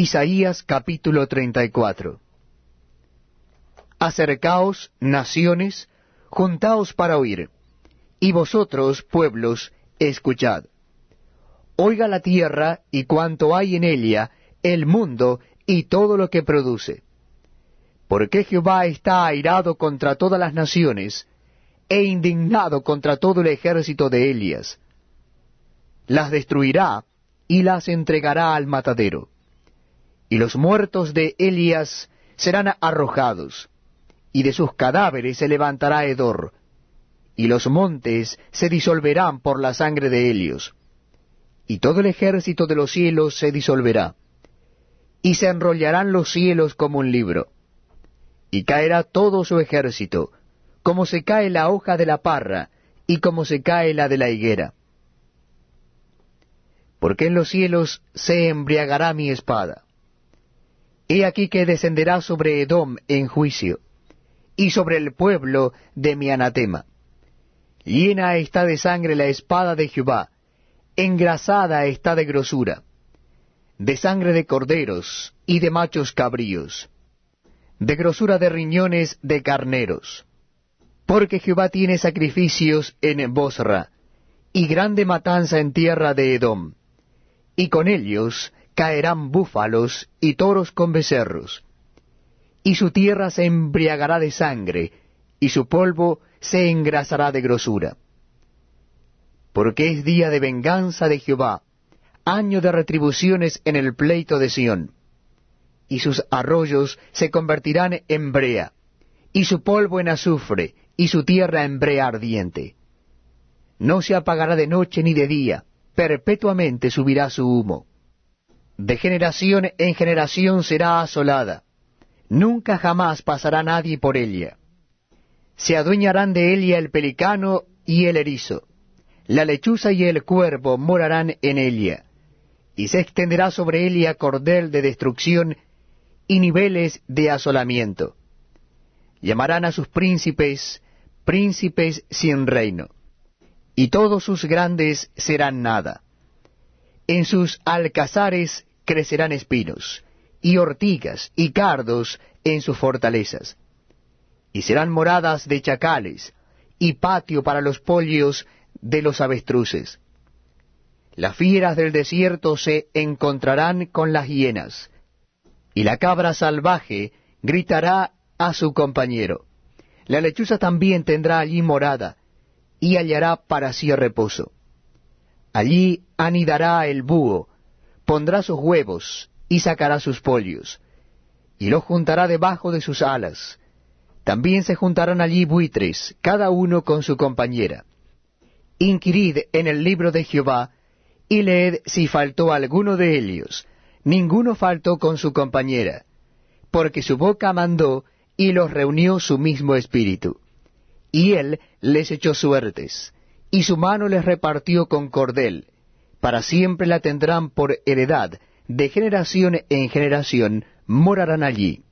Isaías capítulo 34 Acercaos, naciones, juntaos para oír, y vosotros, pueblos, escuchad. Oiga la tierra y cuanto hay en ella, el mundo y todo lo que produce. Porque Jehová está airado contra todas las naciones, e indignado contra todo el ejército de Elias. Las destruirá y las entregará al matadero y los muertos de Elias serán arrojados, y de sus cadáveres se levantará hedor, y los montes se disolverán por la sangre de Helios, y todo el ejército de los cielos se disolverá, y se enrollarán los cielos como un libro, y caerá todo su ejército, como se cae la hoja de la parra, y como se cae la de la higuera. Porque en los cielos se embriagará mi espada He aquí que descenderá sobre Edom en juicio, y sobre el pueblo de mi anatema. Llena está de sangre la espada de Jehová, engrasada está de grosura, de sangre de corderos y de machos cabríos, de grosura de riñones de carneros. Porque Jehová tiene sacrificios en Bosra, y grande matanza en tierra de Edom, y con ellos caerán búfalos y toros con becerros, y su tierra se embriagará de sangre, y su polvo se engrasará de grosura. Porque es día de venganza de Jehová, año de retribuciones en el pleito de Sión, y sus arroyos se convertirán en brea, y su polvo en azufre, y su tierra en brea ardiente. No se apagará de noche ni de día, perpetuamente subirá su humo de generación en generación será asolada, nunca jamás pasará nadie por ella. Se adueñarán de ella el pelicano y el erizo, la lechuza y el cuervo morarán en ella, y se extenderá sobre ella cordel de destrucción y niveles de asolamiento. Llamarán a sus príncipes príncipes sin reino, y todos sus grandes serán nada. En sus alcazares crecerán espinos, y ortigas y cardos en sus fortalezas. Y serán moradas de chacales, y patio para los pollos de los avestruces. Las fieras del desierto se encontrarán con las hienas, y la cabra salvaje gritará a su compañero. La lechuza también tendrá allí morada, y hallará para sí reposo. Allí anidará el búho, pondrá sus huevos y sacará sus pollos, y los juntará debajo de sus alas. También se juntarán allí buitres, cada uno con su compañera. Inquirid en el libro de Jehová, y leed si faltó alguno de ellos. Ninguno faltó con su compañera, porque su boca mandó y los reunió su mismo espíritu. Y él les echó suertes, y su mano les repartió con cordel, para siempre la tendrán por heredad, de generación en generación morarán allí.